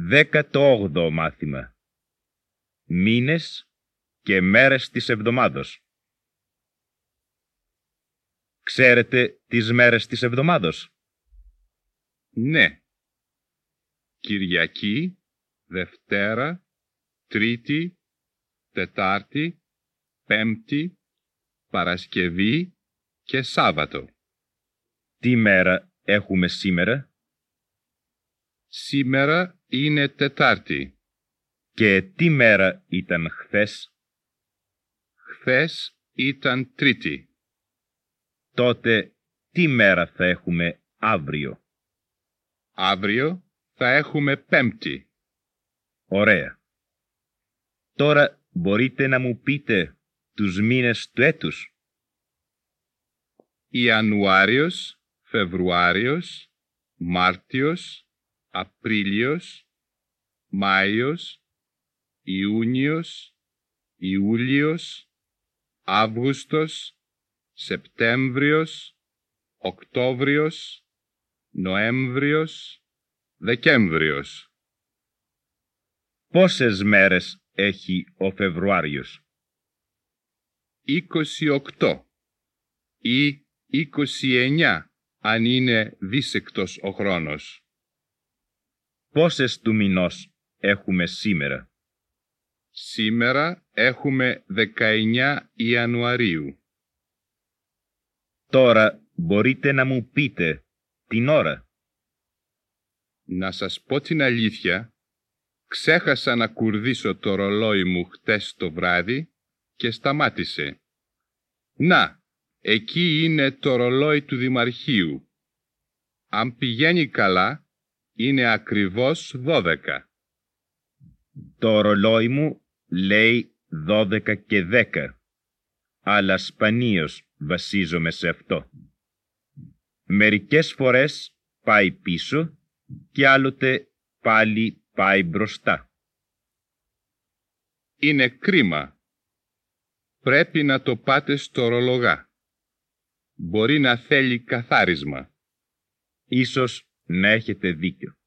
Δέκατο μάθημα. Μήνες και μέρες της εβδομάδος. Ξέρετε τις μέρες της εβδομάδος; Ναι. Κυριακή, Δευτέρα, Τρίτη, Τετάρτη, Πέμπτη, Παρασκευή και Σάββατο. Τι μέρα έχουμε σήμερα; Σήμερα είναι Τετάρτη. Και τι μέρα ήταν χθες; Χθες ήταν Τρίτη. Τότε τι μέρα θα έχουμε αύριο; Αύριο θα έχουμε Πέμπτη. Ωραία. Τώρα μπορείτε να μου πείτε τους μήνες του έτους. Ιανουάριος, Φεβρουάριος, Μάρτιος, Απρίλιος, Μάιος, Ιούνιος, Ιούλιος, Αύγουστος, Σεπτέμβριος, Οκτώβριος, Νοέμβριος, Δεκέμβριος. Πόσες μέρες έχει ο Φεβρουάριος; 28 ή 29 αν είναι δίσεκτος ο χρόνος. Πόσες του μηνός έχουμε σήμερα; Σήμερα έχουμε 19 Ιανουαρίου. Τώρα μπορείτε να μου πείτε την ώρα. Να σας πω την αλήθεια, Ξέχασα να κουρδίσω το ρολόι μου χτες το βράδυ και σταμάτησε. Να, εκεί είναι το ρολόι του Δημαρχείου. Αν πηγαίνει καλά, είναι ακριβώς δώδεκα. Το ρολόι μου λέει δώδεκα και δέκα, αλλά σπανίως βασίζομαι σε αυτό. Μερικές φορές πάει πίσω και άλλοτε πάλι πάει μπροστά. Είναι κρίμα. Πρέπει να το πάτε στο ρολογά. Μπορεί να θέλει καθάρισμα. Ίσως να έχετε δίκιο.